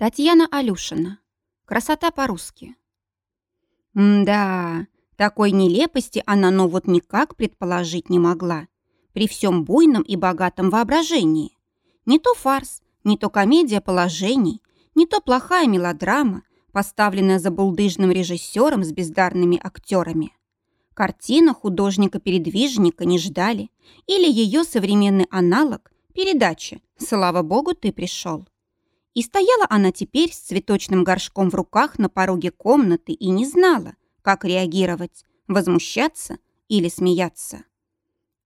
Татьяна Алюшина. Красота по-русски. Да, такой нелепости она ну вот никак предположить не могла. При всем буйном и богатом воображении. Не то фарс, не то комедия положений, не то плохая мелодрама, поставленная за булдыжным режиссером с бездарными актерами. Картина художника-передвижника не ждали, или ее современный аналог – передача «Слава Богу, ты пришел». И стояла она теперь с цветочным горшком в руках на пороге комнаты и не знала, как реагировать, возмущаться или смеяться.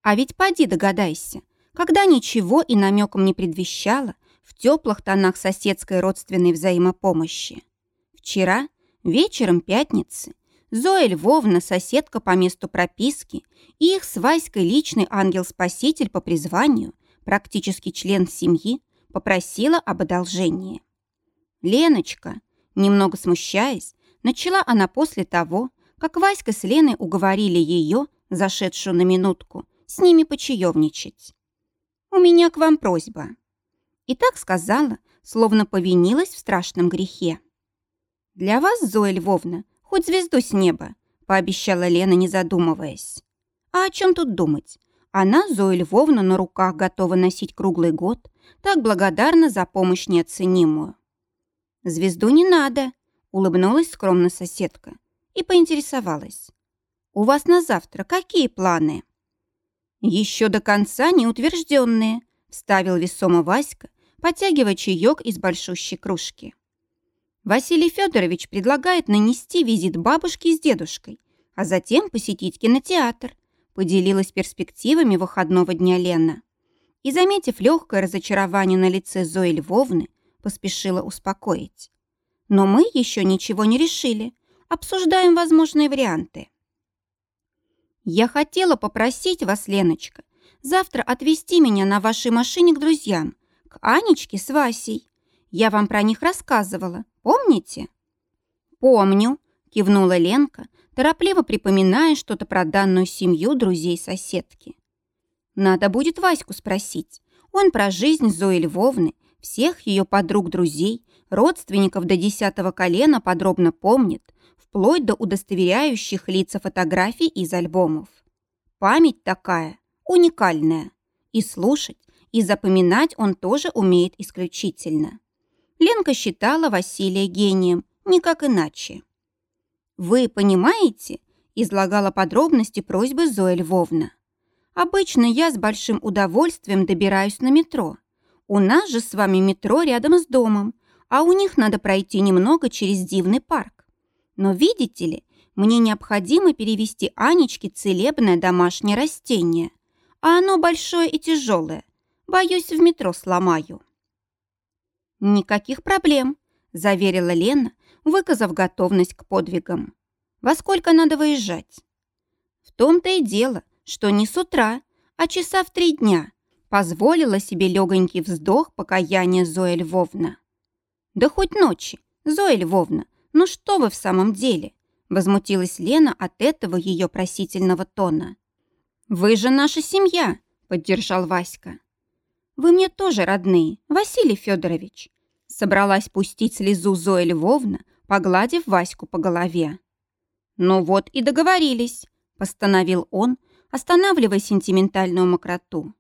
А ведь поди догадайся, когда ничего и намеком не предвещало в теплых тонах соседской родственной взаимопомощи. Вчера, вечером пятницы, Зоя Львовна, соседка по месту прописки, и их с Васькой личный ангел-спаситель по призванию, практически член семьи, попросила об одолжении. «Леночка», немного смущаясь, начала она после того, как Васька с Леной уговорили ее, зашедшую на минутку, с ними почаевничать. «У меня к вам просьба». И так сказала, словно повинилась в страшном грехе. «Для вас, Зоя Львовна, хоть звезду с неба», пообещала Лена, не задумываясь. «А о чем тут думать? Она, Зоя Львовна, на руках готова носить круглый год, так благодарна за помощь неоценимую. «Звезду не надо», — улыбнулась скромно соседка и поинтересовалась. «У вас на завтра какие планы?» «Еще до конца неутвержденные», — вставил весомо Васька, потягивая чаек из большущей кружки. Василий Федорович предлагает нанести визит бабушке с дедушкой, а затем посетить кинотеатр, поделилась перспективами выходного дня Лена. И, заметив легкое разочарование на лице Зои Львовны, поспешила успокоить. Но мы еще ничего не решили, обсуждаем возможные варианты. Я хотела попросить вас, Леночка, завтра отвезти меня на вашей машине к друзьям, к Анечке с Васей. Я вам про них рассказывала, помните? Помню, кивнула Ленка, торопливо припоминая что-то про данную семью друзей-соседки. Надо будет Ваську спросить. Он про жизнь Зои Львовны, всех ее подруг-друзей, родственников до десятого колена подробно помнит, вплоть до удостоверяющих лица фотографий из альбомов. Память такая, уникальная. И слушать, и запоминать он тоже умеет исключительно. Ленка считала Василия гением, никак иначе. «Вы понимаете?» – излагала подробности просьбы Зоя Львовна. «Обычно я с большим удовольствием добираюсь на метро. У нас же с вами метро рядом с домом, а у них надо пройти немного через дивный парк. Но видите ли, мне необходимо перевести Анечке целебное домашнее растение, а оно большое и тяжелое. Боюсь, в метро сломаю». «Никаких проблем», – заверила Лена, выказав готовность к подвигам. «Во сколько надо выезжать?» «В том-то и дело, что не с утра, а часа в три дня», позволила себе легонький вздох покаяния Зоя Львовна. «Да хоть ночи, Зоя Львовна, ну что вы в самом деле?» Возмутилась Лена от этого ее просительного тона. «Вы же наша семья», — поддержал Васька. «Вы мне тоже родные, Василий Федорович», собралась пустить слезу Зоя Львовна, погладив Ваську по голове. «Ну вот и договорились», – постановил он, останавливая сентиментальную мокроту.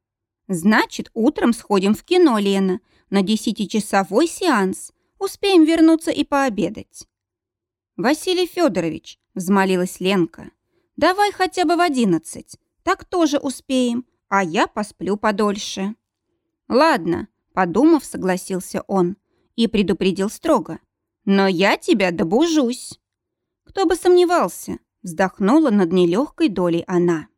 «Значит, утром сходим в кино, Лена, на десятичасовой сеанс. Успеем вернуться и пообедать». «Василий Федорович», – взмолилась Ленка, – «давай хотя бы в одиннадцать. Так тоже успеем, а я посплю подольше». «Ладно», – подумав, согласился он и предупредил строго. Но я тебя добужусь. Кто бы сомневался, вздохнула над нелегкой долей она.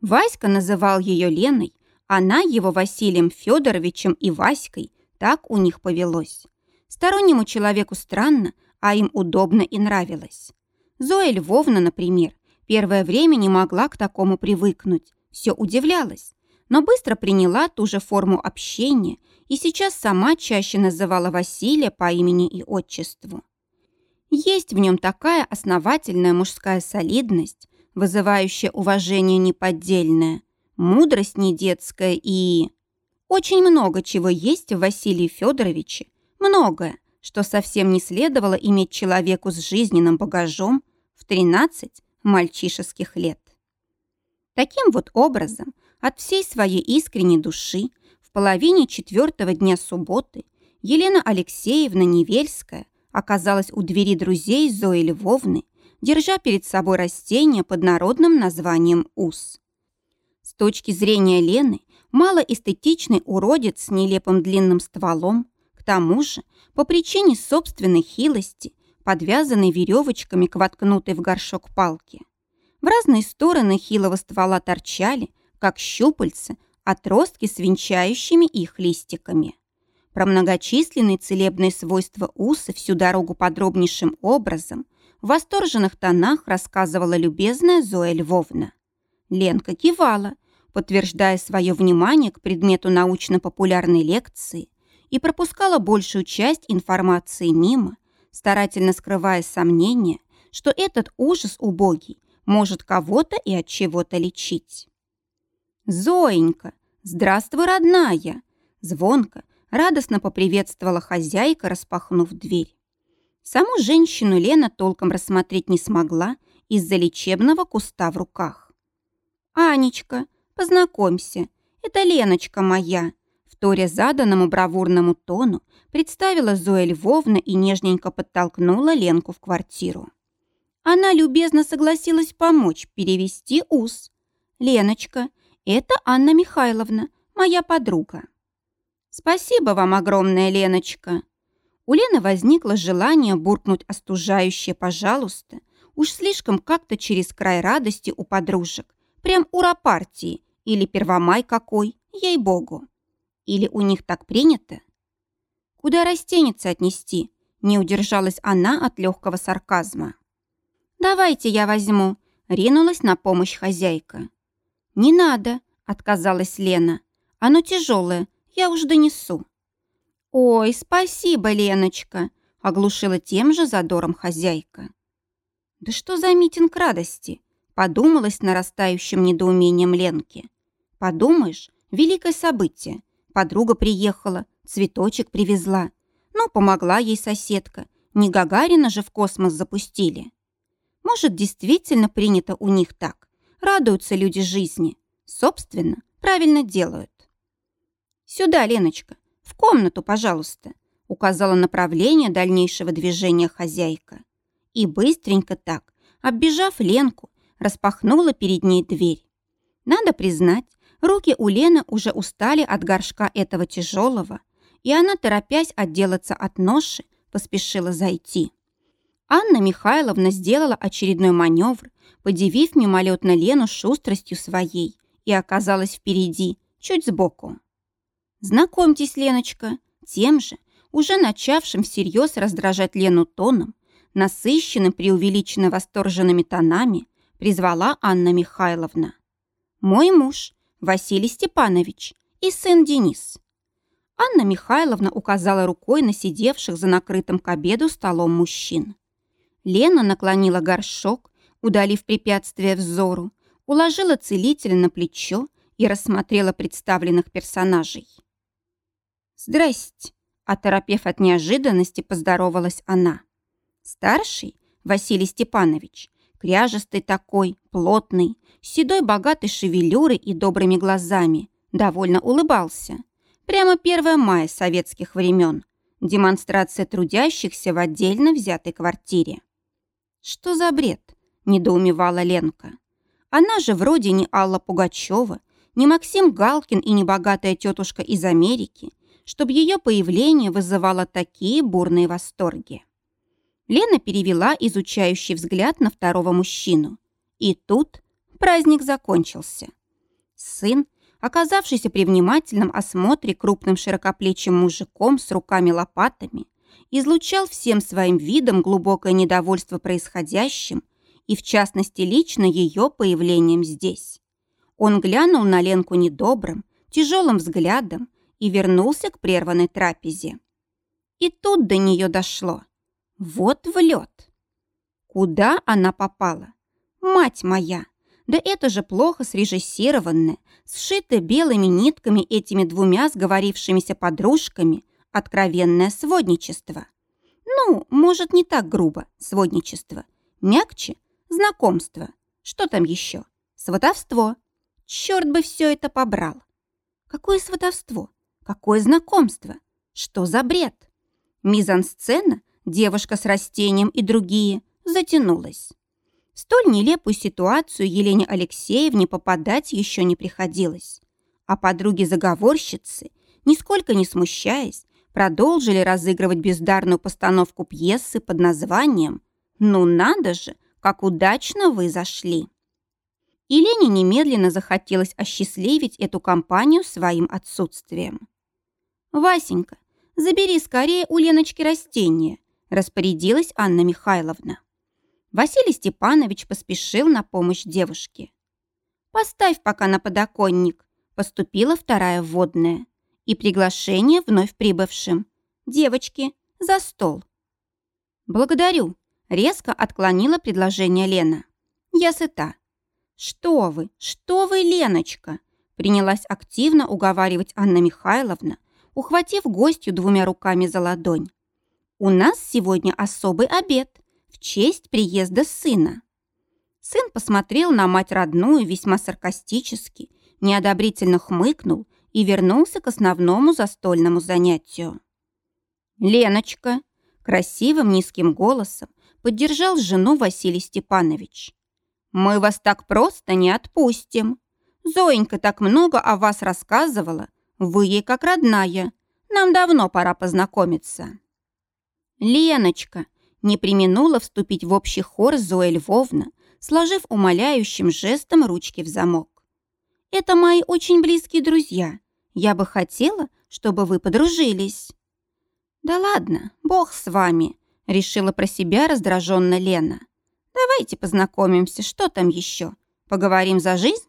Васька называл ее Леной, она его Василием Федоровичем и Васькой, так у них повелось. Стороннему человеку странно, а им удобно и нравилось. Зоя Львовна, например, первое время не могла к такому привыкнуть, все удивлялась, но быстро приняла ту же форму общения и сейчас сама чаще называла Василия по имени и отчеству. Есть в нем такая основательная мужская солидность, вызывающая уважение неподдельное, мудрость не детская и... Очень много чего есть в Василии Федоровиче, многое, что совсем не следовало иметь человеку с жизненным багажом в 13 мальчишеских лет. Таким вот образом, от всей своей искренней души в половине четвертого дня субботы Елена Алексеевна Невельская оказалась у двери друзей Зои Львовны, держа перед собой растение под народным названием ус. С точки зрения Лены, малоэстетичный уродец с нелепым длинным стволом, к тому же, по причине собственной хилости, подвязанной веревочками к воткнутой в горшок палке. В разные стороны хилого ствола торчали, как щупальца, отростки с венчающими их листиками. Про многочисленные целебные свойства уса всю дорогу подробнейшим образом в восторженных тонах рассказывала любезная Зоя Львовна. Ленка кивала, подтверждая свое внимание к предмету научно-популярной лекции и пропускала большую часть информации мимо, старательно скрывая сомнения, что этот ужас убогий может кого-то и от чего-то лечить. «Зоенька, здравствуй, родная!» Звонко, радостно поприветствовала хозяйка, распахнув дверь. Саму женщину Лена толком рассмотреть не смогла из-за лечебного куста в руках. «Анечка, познакомься, это Леночка моя», вторя заданному бравурному тону, представила Зоя Львовна и нежненько подтолкнула Ленку в квартиру. Она любезно согласилась помочь перевести ус. «Леночка, это Анна Михайловна, моя подруга». «Спасибо вам огромное, Леночка». У Лены возникло желание буркнуть остужающее «пожалуйста», уж слишком как-то через край радости у подружек, прям ура партии или первомай какой, ей-богу. Или у них так принято? Куда растениться отнести? Не удержалась она от легкого сарказма. «Давайте я возьму», — ринулась на помощь хозяйка. «Не надо», — отказалась Лена. «Оно тяжелое, я уж донесу». «Ой, спасибо, Леночка», — оглушила тем же задором хозяйка. «Да что за митинг радости?» — подумалась нарастающим недоумением Ленки. «Подумаешь, великое событие. Подруга приехала, цветочек привезла. Ну, помогла ей соседка. Не Гагарина же в космос запустили. Может, действительно принято у них так. Радуются люди жизни. Собственно, правильно делают. «Сюда, Леночка, в комнату, пожалуйста», указала направление дальнейшего движения хозяйка. И быстренько так, оббежав Ленку, распахнула перед ней дверь. Надо признать, руки у Лены уже устали от горшка этого тяжелого, и она, торопясь отделаться от ноши, поспешила зайти. Анна Михайловна сделала очередной маневр, подивив мимолетно Лену шустростью своей и оказалась впереди, чуть сбоку. «Знакомьтесь, Леночка, тем же, уже начавшим всерьез раздражать Лену тоном, насыщенным преувеличенно восторженными тонами, призвала Анна Михайловна. «Мой муж, Василий Степанович, и сын Денис». Анна Михайловна указала рукой на сидевших за накрытым к обеду столом мужчин. Лена наклонила горшок, удалив препятствие взору, уложила целителя на плечо и рассмотрела представленных персонажей. «Здрасте!» – оторопев от неожиданности, поздоровалась она. Старший, Василий Степанович, кряжестый такой, плотный, седой богатой шевелюрой и добрыми глазами, довольно улыбался. Прямо 1 мая советских времен. Демонстрация трудящихся в отдельно взятой квартире. «Что за бред?» – недоумевала Ленка. «Она же вроде не Алла Пугачева, не Максим Галкин и не богатая тетушка из Америки, чтобы ее появление вызывало такие бурные восторги». Лена перевела изучающий взгляд на второго мужчину. И тут праздник закончился. Сын, оказавшийся при внимательном осмотре крупным широкоплечим мужиком с руками-лопатами, излучал всем своим видом глубокое недовольство происходящим и, в частности, лично ее появлением здесь. Он глянул на Ленку недобрым, тяжелым взглядом и вернулся к прерванной трапезе. И тут до нее дошло. Вот в лед. Куда она попала? Мать моя! Да это же плохо срежиссированное, сшитое белыми нитками этими двумя сговорившимися подружками – откровенное сводничество. Ну, может, не так грубо, сводничество. Мягче – знакомство. Что там еще? Сватовство. Черт бы все это побрал. Какое сватовство? Какое знакомство? Что за бред? Мизансцена, девушка с растением и другие, затянулась. В столь нелепую ситуацию Елене Алексеевне попадать еще не приходилось. А подруги-заговорщицы, нисколько не смущаясь, продолжили разыгрывать бездарную постановку пьесы под названием «Ну надо же, как удачно вы зашли!». И Лене немедленно захотелось осчастливить эту компанию своим отсутствием. «Васенька, забери скорее у Леночки растения», распорядилась Анна Михайловна. Василий Степанович поспешил на помощь девушке. «Поставь пока на подоконник», поступила вторая вводная и приглашение вновь прибывшим. «Девочки, за стол!» «Благодарю», — резко отклонила предложение Лена. «Я сыта». «Что вы, что вы, Леночка?» принялась активно уговаривать Анна Михайловна, ухватив гостью двумя руками за ладонь. «У нас сегодня особый обед в честь приезда сына». Сын посмотрел на мать родную весьма саркастически, неодобрительно хмыкнул и вернулся к основному застольному занятию. «Леночка!» – красивым низким голосом поддержал жену Василий Степанович. «Мы вас так просто не отпустим. Зоенька так много о вас рассказывала, вы ей как родная. Нам давно пора познакомиться». «Леночка!» – не применула вступить в общий хор Зоя Львовна, сложив умоляющим жестом ручки в замок. «Это мои очень близкие друзья. Я бы хотела, чтобы вы подружились». «Да ладно, бог с вами», — решила про себя раздраженно Лена. «Давайте познакомимся, что там еще? Поговорим за жизнь?»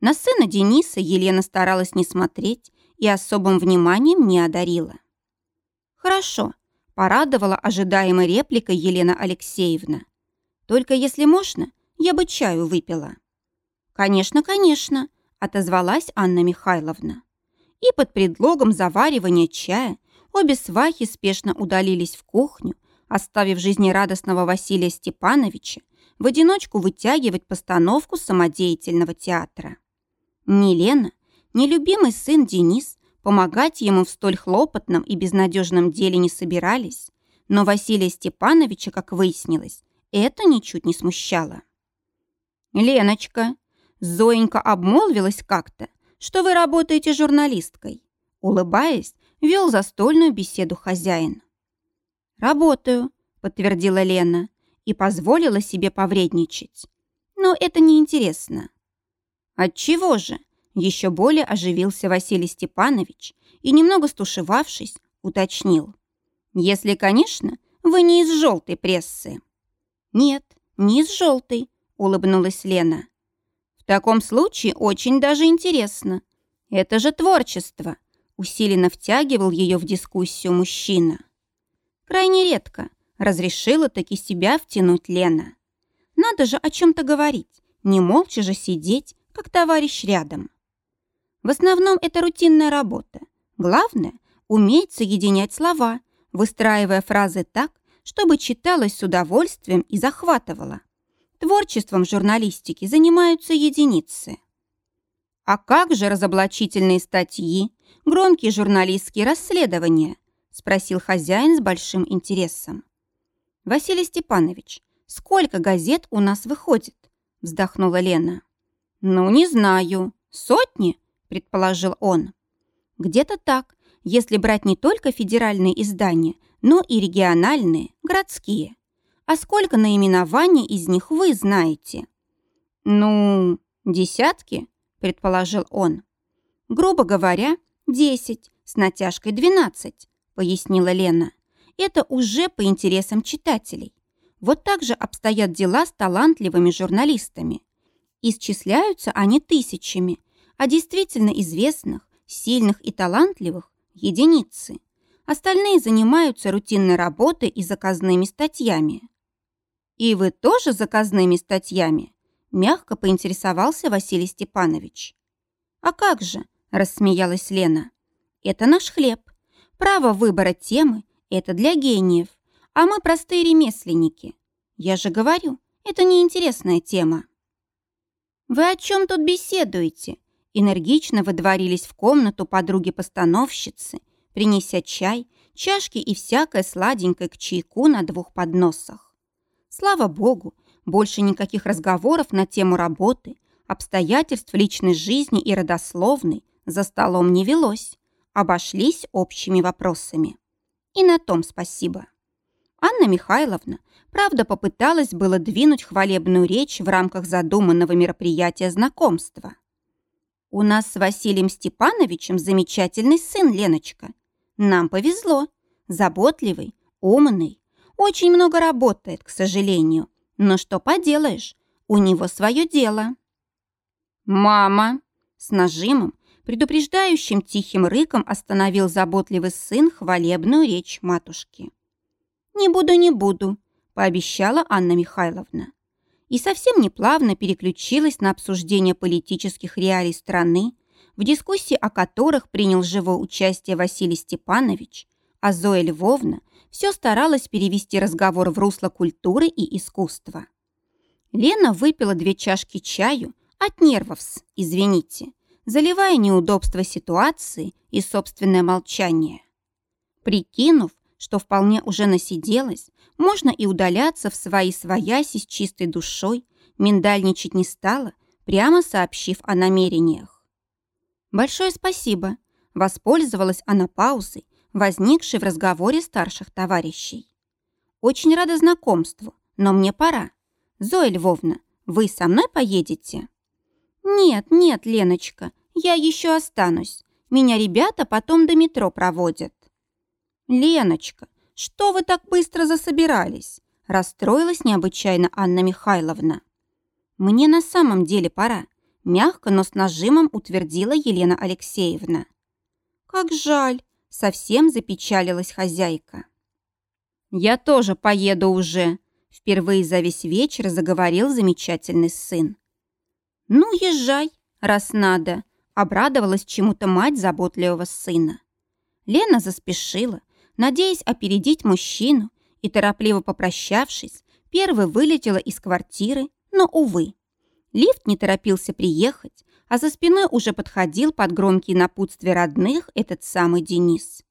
На сына Дениса Елена старалась не смотреть и особым вниманием не одарила. «Хорошо», — порадовала ожидаемой репликой Елена Алексеевна. «Только если можно, я бы чаю выпила». «Конечно, конечно», — отозвалась Анна Михайловна и под предлогом заваривания чая обе свахи спешно удалились в кухню, оставив жизнерадостного Василия Степановича в одиночку вытягивать постановку самодеятельного театра. Ни Лена, ни любимый сын Денис помогать ему в столь хлопотном и безнадежном деле не собирались, но Василия Степановича, как выяснилось, это ничуть не смущало. «Леночка», Зоенька обмолвилась как-то, что вы работаете журналисткой», улыбаясь, вел застольную беседу хозяин. «Работаю», — подтвердила Лена и позволила себе повредничать. «Но это неинтересно». «Отчего же?» — еще более оживился Василий Степанович и, немного стушевавшись, уточнил. «Если, конечно, вы не из желтой прессы». «Нет, не из желтой», — улыбнулась Лена таком случае очень даже интересно. Это же творчество. Усиленно втягивал ее в дискуссию мужчина. Крайне редко разрешила таки себя втянуть Лена. Надо же о чем-то говорить, не молча же сидеть, как товарищ рядом. В основном это рутинная работа. Главное – уметь соединять слова, выстраивая фразы так, чтобы читалось с удовольствием и захватывало. Творчеством в журналистике занимаются единицы. А как же разоблачительные статьи, громкие журналистские расследования? Спросил хозяин с большим интересом. Василий Степанович, сколько газет у нас выходит? Вздохнула Лена. Ну, не знаю. Сотни? Предположил он. Где-то так, если брать не только федеральные издания, но и региональные, городские. А сколько наименований из них вы знаете? Ну, десятки, предположил он. Грубо говоря, десять, с натяжкой двенадцать, пояснила Лена. Это уже по интересам читателей. Вот так же обстоят дела с талантливыми журналистами. Исчисляются они тысячами, а действительно известных, сильных и талантливых – единицы. Остальные занимаются рутинной работой и заказными статьями. «И вы тоже заказными статьями?» Мягко поинтересовался Василий Степанович. «А как же?» – рассмеялась Лена. «Это наш хлеб. Право выбора темы – это для гениев. а мы простые ремесленники. Я же говорю, это неинтересная тема». «Вы о чем тут беседуете?» Энергично выдворились в комнату подруги-постановщицы, принеся чай, чашки и всякое сладенькое к чайку на двух подносах. Слава богу, больше никаких разговоров на тему работы, обстоятельств личной жизни и родословной за столом не велось, обошлись общими вопросами. И на том спасибо. Анна Михайловна, правда, попыталась было двинуть хвалебную речь в рамках задуманного мероприятия знакомства. «У нас с Василием Степановичем замечательный сын, Леночка. Нам повезло. Заботливый, умный, очень много работает, к сожалению. Но что поделаешь, у него свое дело». «Мама!» С нажимом, предупреждающим тихим рыком остановил заботливый сын хвалебную речь матушки. «Не буду, не буду», – пообещала Анна Михайловна. И совсем неплавно переключилась на обсуждение политических реалий страны, в дискуссии о которых принял живое участие Василий Степанович, а Зоя Львовна все старалась перевести разговор в русло культуры и искусства. Лена выпила две чашки чаю от нервов, извините, заливая неудобство ситуации и собственное молчание. Прикинув, что вполне уже насиделась, можно и удаляться в свои свояси с чистой душой, миндальничать не стала, прямо сообщив о намерениях. «Большое спасибо», — воспользовалась она паузой, возникшей в разговоре старших товарищей. «Очень рада знакомству, но мне пора. Зоя Львовна, вы со мной поедете?» «Нет, нет, Леночка, я еще останусь. Меня ребята потом до метро проводят». «Леночка, что вы так быстро засобирались?» Расстроилась необычайно Анна Михайловна. «Мне на самом деле пора», мягко, но с нажимом утвердила Елена Алексеевна. «Как жаль!» – совсем запечалилась хозяйка. «Я тоже поеду уже», – впервые за весь вечер заговорил замечательный сын. «Ну, езжай, раз надо», – обрадовалась чему-то мать заботливого сына. Лена заспешила, надеясь опередить мужчину, и, торопливо попрощавшись, первой вылетела из квартиры, но, увы. Лифт не торопился приехать, а за спиной уже подходил под громкие напутствия родных этот самый Денис.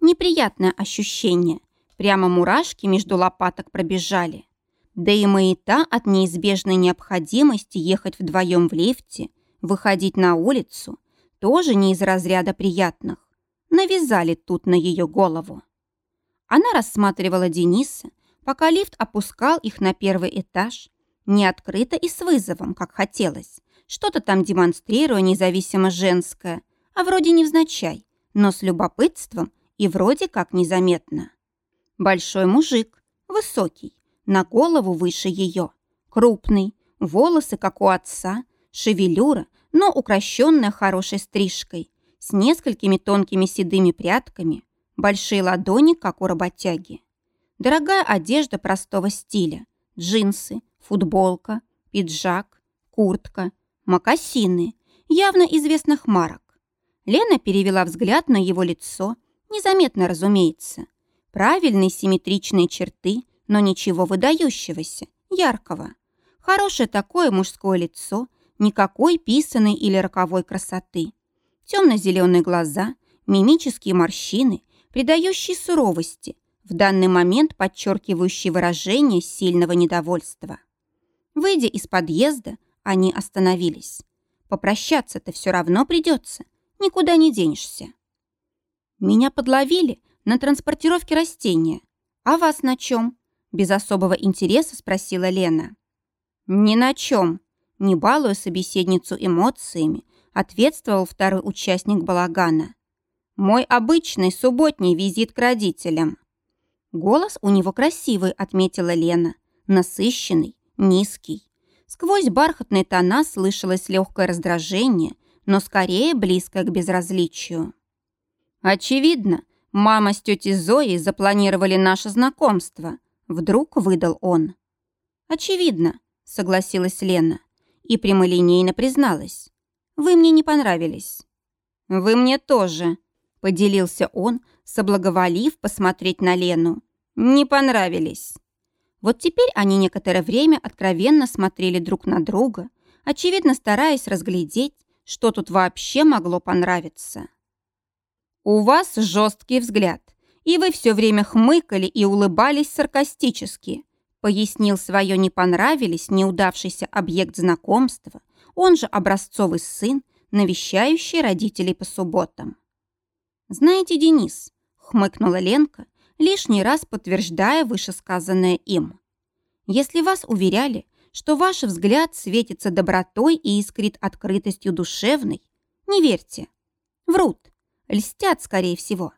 Неприятное ощущение. Прямо мурашки между лопаток пробежали. Да и маята от неизбежной необходимости ехать вдвоем в лифте, выходить на улицу, тоже не из разряда приятных. Навязали тут на ее голову. Она рассматривала Дениса, пока лифт опускал их на первый этаж, не открыто и с вызовом, как хотелось, что-то там демонстрируя независимо женское, а вроде невзначай, но с любопытством и вроде как незаметно. Большой мужик, высокий, на голову выше ее, крупный, волосы, как у отца, шевелюра, но укращенная хорошей стрижкой, с несколькими тонкими седыми прядками, Большие ладони, как у работяги. Дорогая одежда простого стиля. Джинсы, футболка, пиджак, куртка, мокасины, явно известных марок. Лена перевела взгляд на его лицо, незаметно, разумеется. Правильные симметричные черты, но ничего выдающегося, яркого. Хорошее такое мужское лицо, никакой писаной или роковой красоты. Темно-зеленые глаза, мимические морщины придающий суровости, в данный момент подчеркивающий выражение сильного недовольства. Выйдя из подъезда, они остановились. Попрощаться-то все равно придется, никуда не денешься. Меня подловили на транспортировке растения. А вас на чем? Без особого интереса спросила Лена. Ни на чем. Не балуя собеседницу эмоциями, ответствовал второй участник балагана. Мой обычный субботний визит к родителям. Голос у него красивый, отметила Лена. Насыщенный, низкий. Сквозь бархатные тона слышалось легкое раздражение, но скорее близкое к безразличию. Очевидно, мама с тетей Зоей запланировали наше знакомство. Вдруг выдал он. Очевидно, согласилась Лена и прямолинейно призналась. Вы мне не понравились. Вы мне тоже, Поделился он, соблаговолив посмотреть на Лену. Не понравились. Вот теперь они некоторое время откровенно смотрели друг на друга, очевидно стараясь разглядеть, что тут вообще могло понравиться. «У вас жесткий взгляд, и вы все время хмыкали и улыбались саркастически», пояснил свое «не понравились» неудавшийся объект знакомства, он же образцовый сын, навещающий родителей по субботам. «Знаете, Денис», — хмыкнула Ленка, лишний раз подтверждая вышесказанное им. «Если вас уверяли, что ваш взгляд светится добротой и искрит открытостью душевной, не верьте. Врут, льстят, скорее всего.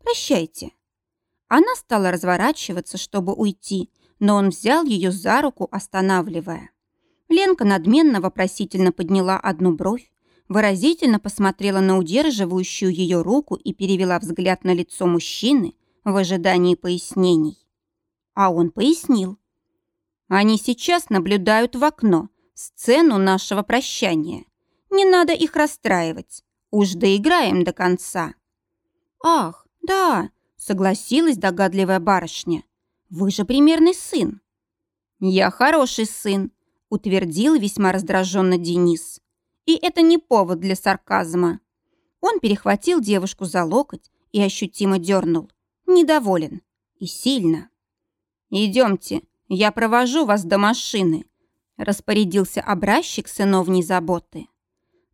Прощайте». Она стала разворачиваться, чтобы уйти, но он взял ее за руку, останавливая. Ленка надменно вопросительно подняла одну бровь, выразительно посмотрела на удерживающую ее руку и перевела взгляд на лицо мужчины в ожидании пояснений. А он пояснил. Они сейчас наблюдают в окно сцену нашего прощания. Не надо их расстраивать. Уж доиграем до конца. Ах, да, согласилась догадливая барышня. Вы же примерный сын. Я хороший сын, утвердил весьма раздраженно Денис. И это не повод для сарказма. Он перехватил девушку за локоть и ощутимо дернул. Недоволен. И сильно. «Идемте, я провожу вас до машины», распорядился образчик сыновней заботы.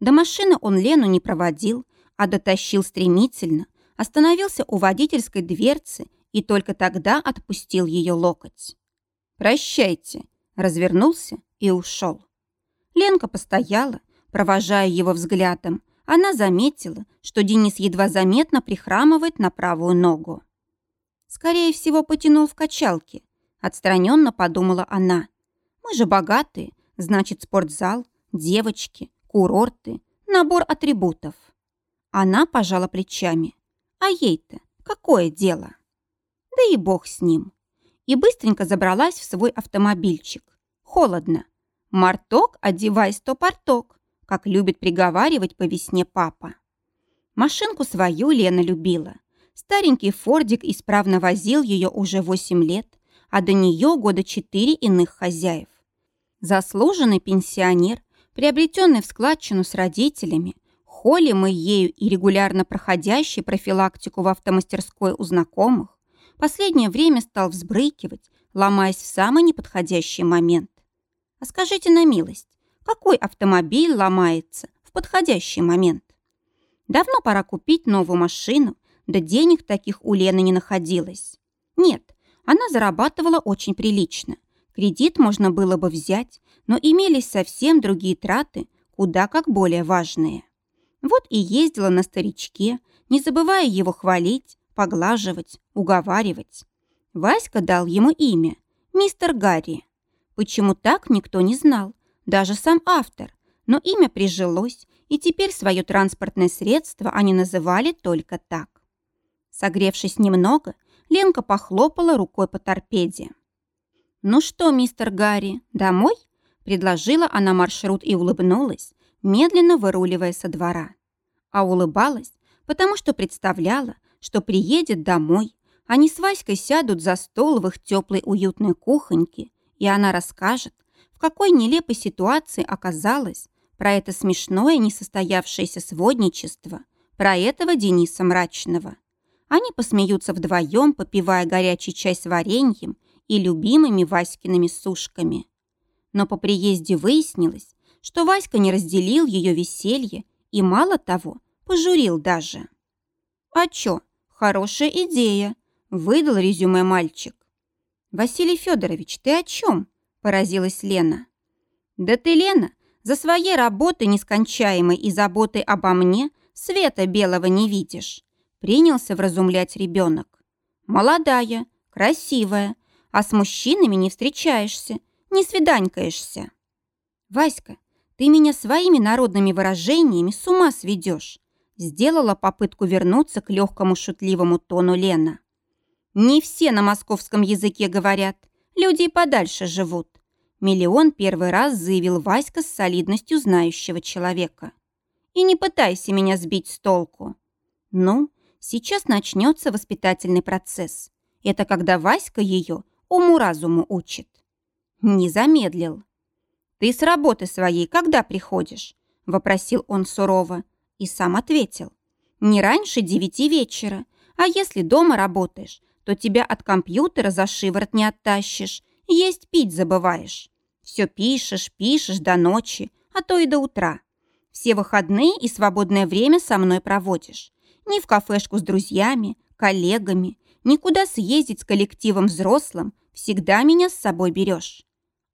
До машины он Лену не проводил, а дотащил стремительно, остановился у водительской дверцы и только тогда отпустил ее локоть. «Прощайте», развернулся и ушел. Ленка постояла, провожая его взглядом. Она заметила, что Денис едва заметно прихрамывает на правую ногу. Скорее всего, потянул в качалке. Отстраненно подумала она. Мы же богатые, значит, спортзал, девочки, курорты, набор атрибутов. Она пожала плечами. А ей-то какое дело? Да и бог с ним. И быстренько забралась в свой автомобильчик. Холодно. Марток, одевай стопорток, как любит приговаривать по весне папа. Машинку свою Лена любила. Старенький Фордик исправно возил ее уже 8 лет, а до нее года 4 иных хозяев. Заслуженный пенсионер, приобретенный в складчину с родителями, холимый ею и регулярно проходящий профилактику в автомастерской у знакомых, последнее время стал взбрыкивать, ломаясь в самый неподходящий момент. А скажите на милость, какой автомобиль ломается в подходящий момент? Давно пора купить новую машину, да денег таких у Лены не находилось. Нет, она зарабатывала очень прилично. Кредит можно было бы взять, но имелись совсем другие траты, куда как более важные. Вот и ездила на старичке, не забывая его хвалить, поглаживать, уговаривать. Васька дал ему имя – мистер Гарри. Почему так, никто не знал, даже сам автор, но имя прижилось, и теперь свое транспортное средство они называли только так. Согревшись немного, Ленка похлопала рукой по торпеде. «Ну что, мистер Гарри, домой?» Предложила она маршрут и улыбнулась, медленно выруливая со двора. А улыбалась, потому что представляла, что приедет домой, они с Васькой сядут за стол в их теплой уютной кухоньке и она расскажет, в какой нелепой ситуации оказалась про это смешное несостоявшееся сводничество, про этого Дениса Мрачного. Они посмеются вдвоем, попивая горячий чай с вареньем и любимыми Васькиными сушками. Но по приезде выяснилось, что Васька не разделил ее веселье и, мало того, пожурил даже. «А чё, хорошая идея», — выдал резюме мальчик. «Василий Федорович, ты о чем?» – поразилась Лена. «Да ты, Лена, за своей работой нескончаемой и заботой обо мне света белого не видишь», – принялся вразумлять ребенок. «Молодая, красивая, а с мужчинами не встречаешься, не свиданькаешься». «Васька, ты меня своими народными выражениями с ума сведешь», сделала попытку вернуться к легкому шутливому тону Лена. Не все на московском языке говорят. Люди и подальше живут. Миллион первый раз заявил Васька с солидностью знающего человека. И не пытайся меня сбить с толку. Ну, сейчас начнется воспитательный процесс. Это когда Васька ее уму-разуму учит. Не замедлил. «Ты с работы своей когда приходишь?» – вопросил он сурово и сам ответил. «Не раньше девяти вечера, а если дома работаешь, то тебя от компьютера за шиворот не оттащишь, есть пить забываешь. Все пишешь, пишешь до ночи, а то и до утра. Все выходные и свободное время со мной проводишь. Ни в кафешку с друзьями, коллегами, никуда съездить с коллективом взрослым, всегда меня с собой берешь.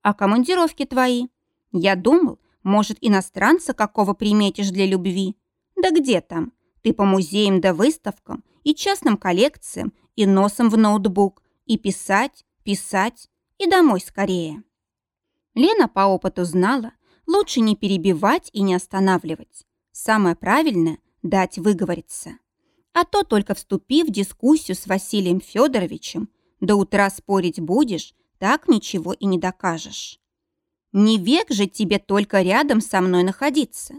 А командировки твои? Я думал, может, иностранца какого приметишь для любви? Да где там? Ты по музеям да выставкам и частным коллекциям, и носом в ноутбук, и писать, писать, и домой скорее. Лена по опыту знала, лучше не перебивать и не останавливать. Самое правильное – дать выговориться. А то только вступив в дискуссию с Василием Федоровичем, до утра спорить будешь, так ничего и не докажешь. Не век же тебе только рядом со мной находиться.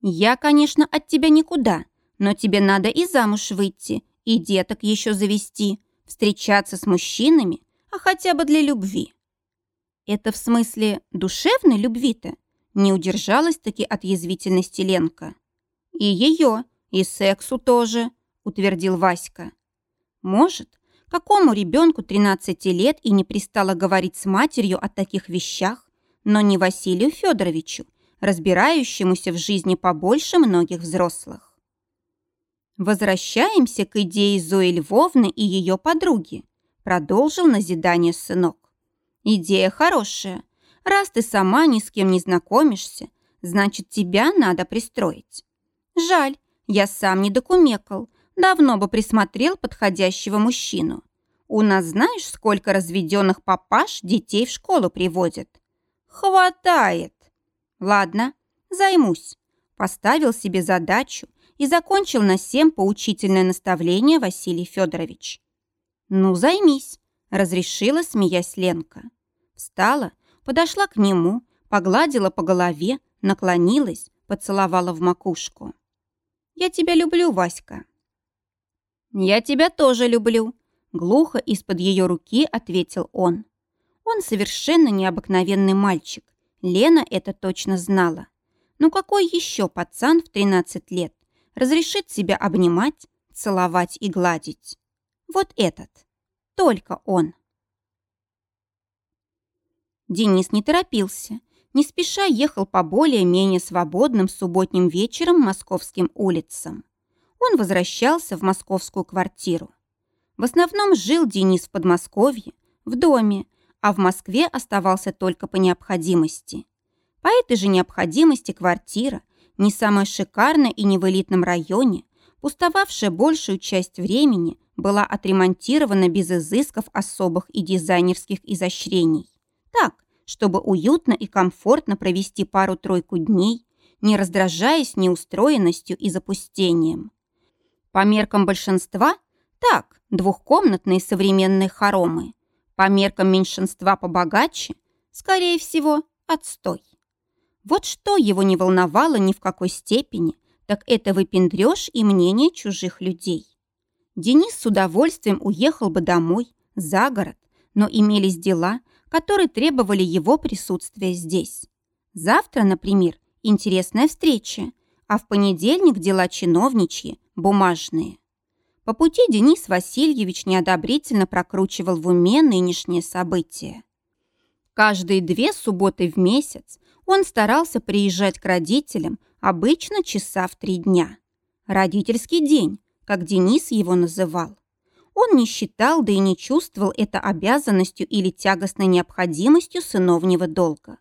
Я, конечно, от тебя никуда, но тебе надо и замуж выйти, и деток еще завести, встречаться с мужчинами, а хотя бы для любви. Это в смысле душевной любви-то? Не удержалась-таки от язвительности Ленка. И ее, и сексу тоже, утвердил Васька. Может, какому ребенку 13 лет и не пристало говорить с матерью о таких вещах, но не Василию Федоровичу, разбирающемуся в жизни побольше многих взрослых. Возвращаемся к идее Зои Львовны и ее подруги, продолжил назидание сынок. Идея хорошая. Раз ты сама ни с кем не знакомишься, значит, тебя надо пристроить. Жаль, я сам не докумекал, давно бы присмотрел подходящего мужчину. У нас знаешь, сколько разведенных папаш детей в школу приводят? Хватает. Ладно, займусь. Поставил себе задачу и закончил на семь поучительное наставление Василий Федорович. Ну, займись, разрешила, смеясь Ленка. Встала, подошла к нему, погладила по голове, наклонилась, поцеловала в макушку. «Я тебя люблю, Васька». «Я тебя тоже люблю», — глухо из-под ее руки ответил он. Он совершенно необыкновенный мальчик. Лена это точно знала. Но какой еще пацан в 13 лет разрешит себя обнимать, целовать и гладить? Вот этот. Только он. Денис не торопился, не спеша ехал по более-менее свободным субботним вечером московским улицам он возвращался в московскую квартиру. В основном жил Денис в Подмосковье, в доме, а в Москве оставался только по необходимости. По этой же необходимости квартира, не самая шикарная и не в элитном районе, пустовавшая большую часть времени, была отремонтирована без изысков особых и дизайнерских изощрений. Так, чтобы уютно и комфортно провести пару-тройку дней, не раздражаясь неустроенностью и запустением. По меркам большинства – так, двухкомнатные современные хоромы. По меркам меньшинства побогаче – скорее всего, отстой. Вот что его не волновало ни в какой степени, так это выпендрёж и мнение чужих людей. Денис с удовольствием уехал бы домой, за город, но имелись дела, которые требовали его присутствия здесь. Завтра, например, интересная встреча, а в понедельник дела чиновничьи, бумажные. По пути Денис Васильевич неодобрительно прокручивал в уме нынешние события. Каждые две субботы в месяц он старался приезжать к родителям обычно часа в три дня. Родительский день, как Денис его называл. Он не считал, да и не чувствовал это обязанностью или тягостной необходимостью сыновнего долга.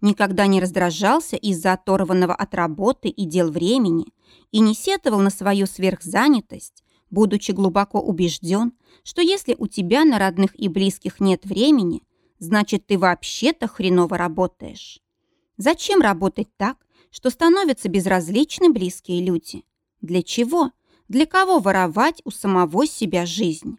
Никогда не раздражался из-за оторванного от работы и дел времени и не сетовал на свою сверхзанятость, будучи глубоко убежден, что если у тебя на родных и близких нет времени, значит, ты вообще-то хреново работаешь. Зачем работать так, что становятся безразличны близкие люди? Для чего? Для кого воровать у самого себя жизнь?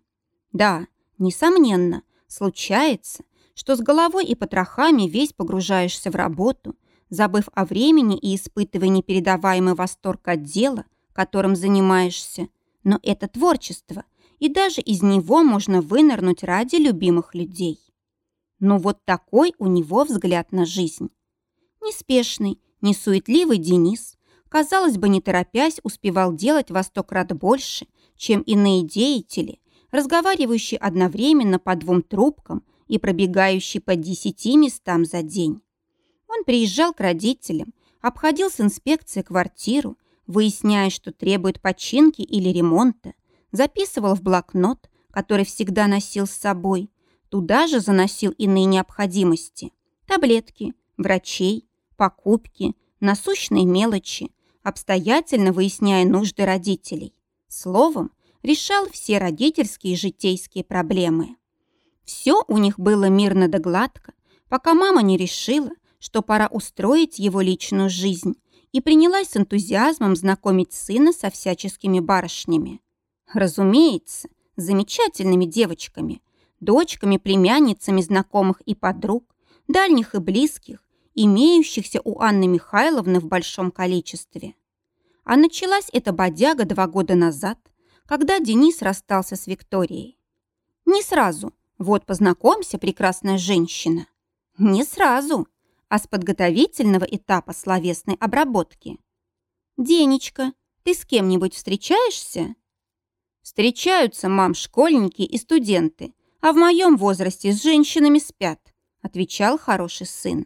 Да, несомненно, случается, что с головой и потрохами весь погружаешься в работу – забыв о времени и испытывая непередаваемый восторг от дела, которым занимаешься. Но это творчество, и даже из него можно вынырнуть ради любимых людей. Но вот такой у него взгляд на жизнь. Неспешный, несуетливый Денис, казалось бы, не торопясь, успевал делать во сто крат больше, чем иные деятели, разговаривающие одновременно по двум трубкам и пробегающие по десяти местам за день. Он приезжал к родителям, обходил с инспекцией квартиру, выясняя, что требует починки или ремонта, записывал в блокнот, который всегда носил с собой, туда же заносил иные необходимости, таблетки, врачей, покупки, насущные мелочи, обстоятельно выясняя нужды родителей. Словом, решал все родительские и житейские проблемы. Все у них было мирно да гладко, пока мама не решила, что пора устроить его личную жизнь и принялась с энтузиазмом знакомить сына со всяческими барышнями. Разумеется, замечательными девочками, дочками, племянницами знакомых и подруг, дальних и близких, имеющихся у Анны Михайловны в большом количестве. А началась эта бодяга два года назад, когда Денис расстался с Викторией. Не сразу. Вот познакомься, прекрасная женщина. Не сразу, а с подготовительного этапа словесной обработки. «Денечка, ты с кем-нибудь встречаешься?» «Встречаются, мам, школьники и студенты, а в моем возрасте с женщинами спят», отвечал хороший сын.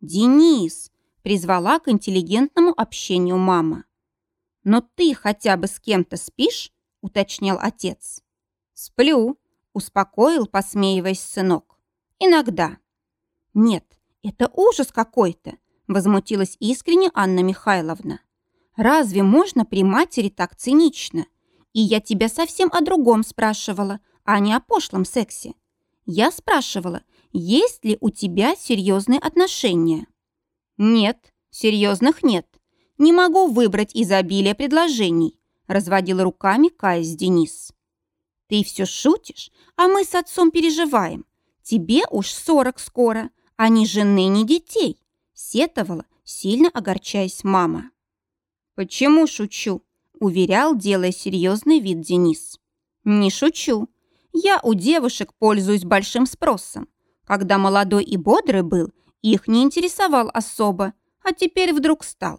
«Денис!» призвала к интеллигентному общению мама. «Но ты хотя бы с кем-то спишь?» — уточнял отец. «Сплю», — успокоил, посмеиваясь сынок. «Иногда». «Нет, это ужас какой-то», — возмутилась искренне Анна Михайловна. «Разве можно при матери так цинично? И я тебя совсем о другом спрашивала, а не о пошлом сексе. Я спрашивала, есть ли у тебя серьезные отношения?» «Нет, серьезных нет. Не могу выбрать изобилие предложений разводил руками каясь Денис. «Ты все шутишь, а мы с отцом переживаем. Тебе уж сорок скоро, а ни жены, ни детей», сетовала, сильно огорчаясь мама. «Почему шучу?» уверял, делая серьезный вид Денис. «Не шучу. Я у девушек пользуюсь большим спросом. Когда молодой и бодрый был, их не интересовал особо, а теперь вдруг стал.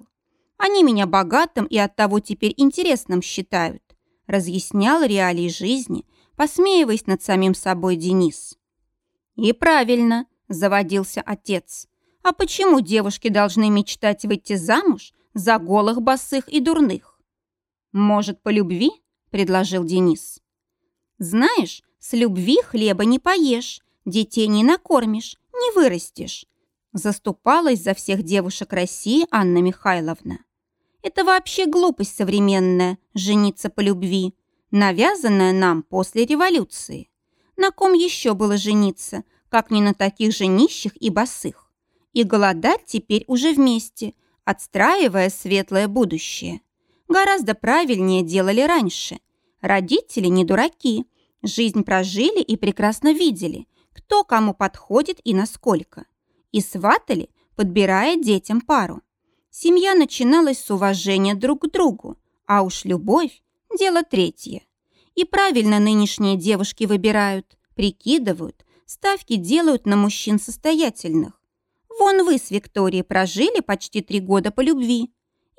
Они меня богатым и оттого теперь интересным считают», разъяснял реалии жизни, посмеиваясь над самим собой Денис. «И правильно», – заводился отец. «А почему девушки должны мечтать выйти замуж за голых, босых и дурных?» «Может, по любви?» – предложил Денис. «Знаешь, с любви хлеба не поешь, детей не накормишь, не вырастешь», заступалась за всех девушек России Анна Михайловна. Это вообще глупость современная – жениться по любви, навязанная нам после революции. На ком еще было жениться, как не на таких же нищих и босых? И голодать теперь уже вместе, отстраивая светлое будущее. Гораздо правильнее делали раньше. Родители не дураки, жизнь прожили и прекрасно видели, кто кому подходит и насколько. И сватали, подбирая детям пару. Семья начиналась с уважения друг к другу, а уж любовь – дело третье. И правильно нынешние девушки выбирают, прикидывают, ставки делают на мужчин состоятельных. Вон вы с Викторией прожили почти три года по любви.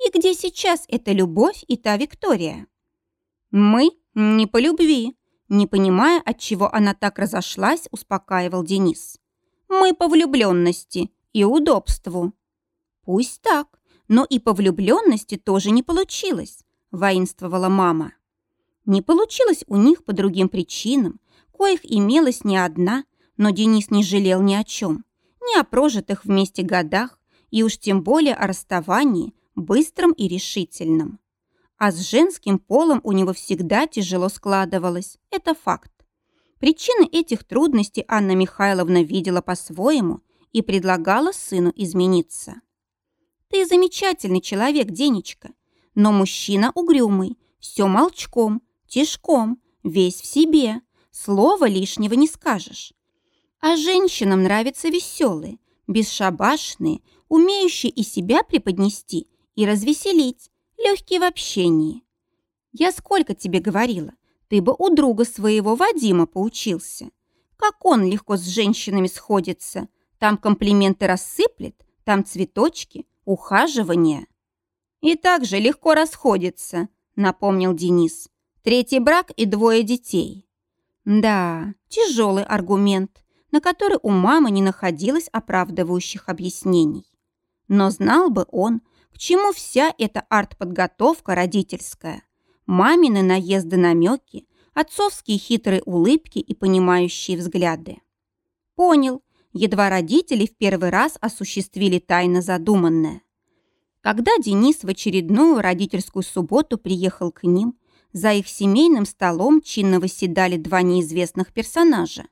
И где сейчас эта любовь и та Виктория? Мы не по любви. Не понимая, от чего она так разошлась, успокаивал Денис. Мы по влюбленности и удобству. Пусть так, но и по влюбленности тоже не получилось, воинствовала мама. Не получилось у них по другим причинам, коих имелось не одна, но Денис не жалел ни о чем, ни о прожитых вместе годах, и уж тем более о расставании, быстром и решительном. А с женским полом у него всегда тяжело складывалось, это факт. Причины этих трудностей Анна Михайловна видела по-своему и предлагала сыну измениться. Ты замечательный человек, Денечка. Но мужчина угрюмый, все молчком, тишком, весь в себе. Слова лишнего не скажешь. А женщинам нравятся веселые, бесшабашные, умеющие и себя преподнести, и развеселить, легкие в общении. Я сколько тебе говорила, ты бы у друга своего Вадима поучился. Как он легко с женщинами сходится. Там комплименты рассыплет, там цветочки, ухаживания. И также легко расходится, напомнил Денис. Третий брак и двое детей. Да, тяжелый аргумент, на который у мамы не находилось оправдывающих объяснений. Но знал бы он, к чему вся эта артподготовка родительская. Мамины наезды-намеки, отцовские хитрые улыбки и понимающие взгляды. Понял, едва родители в первый раз осуществили тайно задуманное. Когда Денис в очередную родительскую субботу приехал к ним, за их семейным столом чинно восседали два неизвестных персонажа.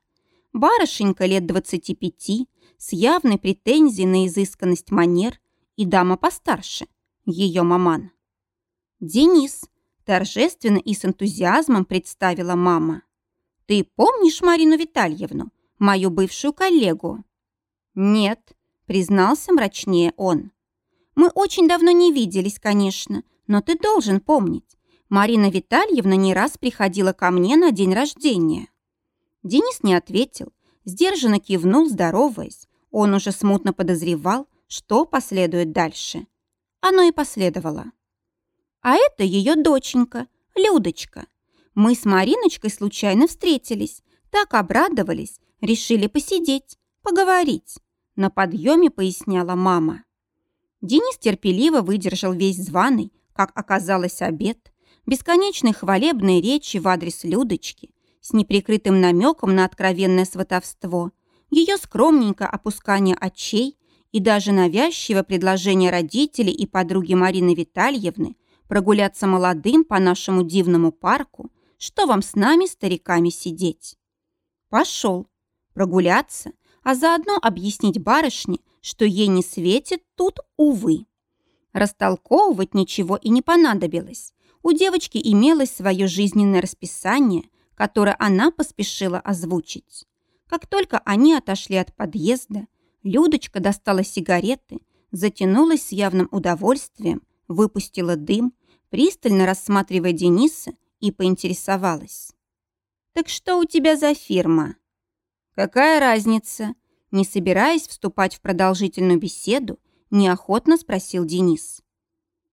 Барышенька лет 25 с явной претензией на изысканность манер и дама постарше, ее маман. «Денис», – торжественно и с энтузиазмом представила мама. «Ты помнишь Марину Витальевну, мою бывшую коллегу?» «Нет», – признался мрачнее он. «Мы очень давно не виделись, конечно, но ты должен помнить. Марина Витальевна не раз приходила ко мне на день рождения». Денис не ответил, сдержанно кивнул, здороваясь. Он уже смутно подозревал, что последует дальше. Оно и последовало. А это ее доченька, Людочка. Мы с Мариночкой случайно встретились, так обрадовались, решили посидеть, поговорить. На подъеме поясняла мама. Денис терпеливо выдержал весь званый, как оказалось, обед, бесконечные хвалебные речи в адрес Людочки с неприкрытым намеком на откровенное сватовство, ее скромненько опускание очей и даже навязчивое предложение родителей и подруги Марины Витальевны прогуляться молодым по нашему дивному парку, что вам с нами, стариками, сидеть. Пошел. Прогуляться, а заодно объяснить барышне, что ей не светит тут, увы. Растолковывать ничего и не понадобилось. У девочки имелось свое жизненное расписание, которое она поспешила озвучить. Как только они отошли от подъезда, Людочка достала сигареты, затянулась с явным удовольствием, выпустила дым, пристально рассматривая Дениса и поинтересовалась. «Так что у тебя за фирма?» «Какая разница?» Не собираясь вступать в продолжительную беседу, неохотно спросил Денис.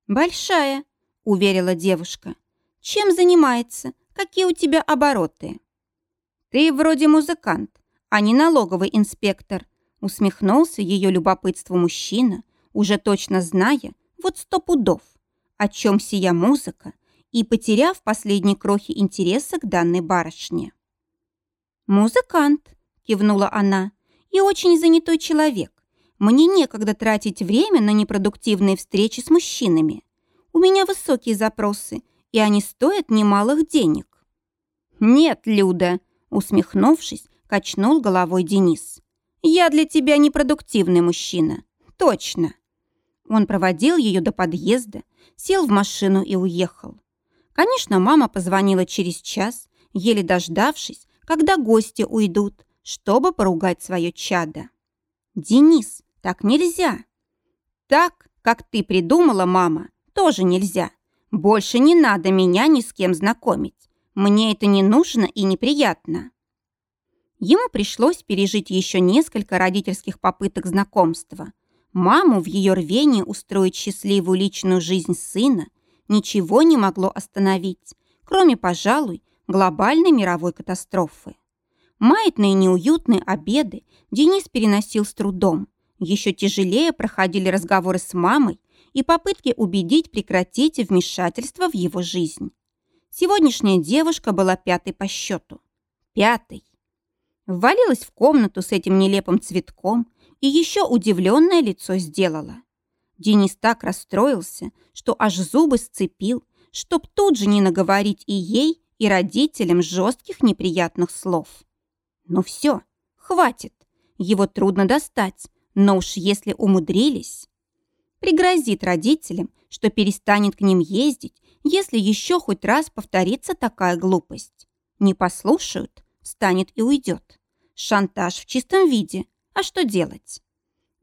«Большая», — уверила девушка. «Чем занимается? Какие у тебя обороты?» «Ты вроде музыкант, а не налоговый инспектор», Усмехнулся ее любопытству мужчина, уже точно зная, вот сто пудов, о чем сия музыка, и потеряв последние крохи интереса к данной барышне. «Музыкант», — кивнула она, — «и очень занятой человек. Мне некогда тратить время на непродуктивные встречи с мужчинами. У меня высокие запросы, и они стоят немалых денег». «Нет, Люда», — усмехнувшись, качнул головой Денис. Я для тебя непродуктивный мужчина. Точно. Он проводил ее до подъезда, сел в машину и уехал. Конечно, мама позвонила через час, еле дождавшись, когда гости уйдут, чтобы поругать свое чадо. «Денис, так нельзя!» «Так, как ты придумала, мама, тоже нельзя. Больше не надо меня ни с кем знакомить. Мне это не нужно и неприятно». Ему пришлось пережить еще несколько родительских попыток знакомства. Маму в ее рвении устроить счастливую личную жизнь сына ничего не могло остановить, кроме, пожалуй, глобальной мировой катастрофы. Маятные неуютные обеды Денис переносил с трудом. Еще тяжелее проходили разговоры с мамой и попытки убедить прекратить вмешательство в его жизнь. Сегодняшняя девушка была пятой по счету. Пятой. Ввалилась в комнату с этим нелепым цветком и еще удивленное лицо сделала. Денис так расстроился, что аж зубы сцепил, чтоб тут же не наговорить и ей, и родителям жестких неприятных слов. Ну все, хватит. Его трудно достать, но уж если умудрились... Пригрозит родителям, что перестанет к ним ездить, если еще хоть раз повторится такая глупость. Не послушают, встанет и уйдет. Шантаж в чистом виде. А что делать?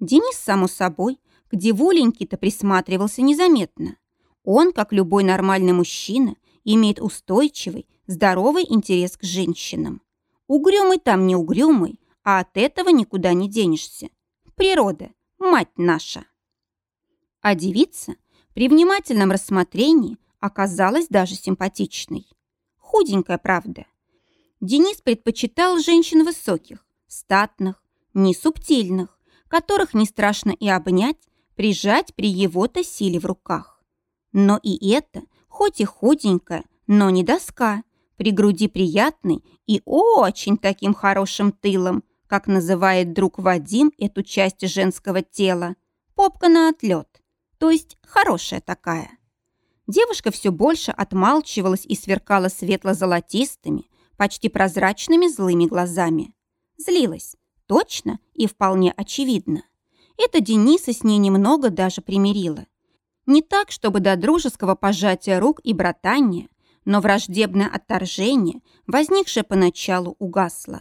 Денис, само собой, к девуленьке-то присматривался незаметно. Он, как любой нормальный мужчина, имеет устойчивый, здоровый интерес к женщинам. Угрюмый там не угрюмый, а от этого никуда не денешься. Природа, мать наша. А девица при внимательном рассмотрении оказалась даже симпатичной. Худенькая, правда. Денис предпочитал женщин высоких, статных, не субтильных, которых не страшно и обнять, прижать при его-то силе в руках. Но и это, хоть и худенькая, но не доска, при груди приятный и очень таким хорошим тылом, как называет друг Вадим эту часть женского тела, попка на отлет, то есть хорошая такая. Девушка все больше отмалчивалась и сверкала светло-золотистыми, почти прозрачными злыми глазами. Злилась, точно и вполне очевидно. Это Дениса с ней немного даже примирило. Не так, чтобы до дружеского пожатия рук и братания, но враждебное отторжение, возникшее поначалу, угасло.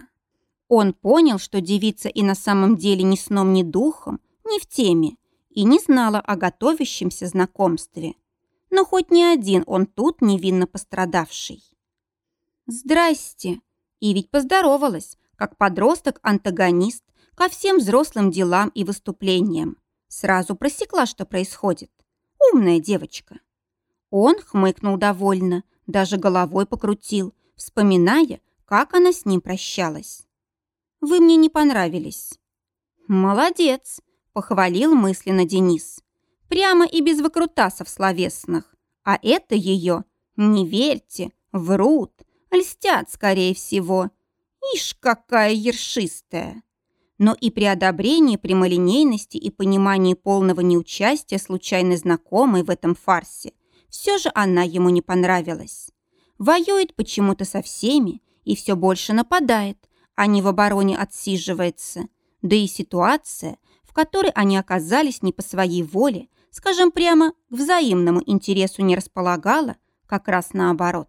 Он понял, что девица и на самом деле ни сном, ни духом, ни в теме, и не знала о готовящемся знакомстве. Но хоть не один он тут невинно пострадавший. «Здрасте!» И ведь поздоровалась, как подросток-антагонист ко всем взрослым делам и выступлениям. Сразу просекла, что происходит. Умная девочка. Он хмыкнул довольно, даже головой покрутил, вспоминая, как она с ним прощалась. «Вы мне не понравились». «Молодец», — похвалил мысленно Денис. Прямо и без выкрутасов словесных. А это ее, не верьте, врут, льстят, скорее всего. Ишь, какая ершистая! Но и при одобрении прямолинейности и понимании полного неучастия случайной знакомой в этом фарсе все же она ему не понравилась. Воюет почему-то со всеми и все больше нападает, а не в обороне отсиживается. Да и ситуация, которой они оказались не по своей воле, скажем прямо, к взаимному интересу не располагала, как раз наоборот.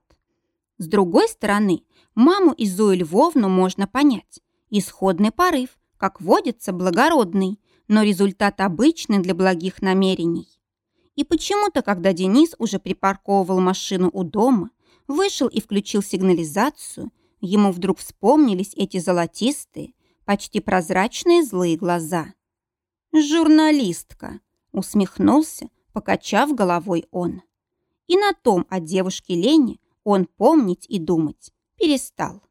С другой стороны, маму и Зою Львовну можно понять. Исходный порыв, как водится, благородный, но результат обычный для благих намерений. И почему-то, когда Денис уже припарковывал машину у дома, вышел и включил сигнализацию, ему вдруг вспомнились эти золотистые, почти прозрачные злые глаза. «Журналистка!» — усмехнулся, покачав головой он. И на том от девушки Лене он помнить и думать перестал.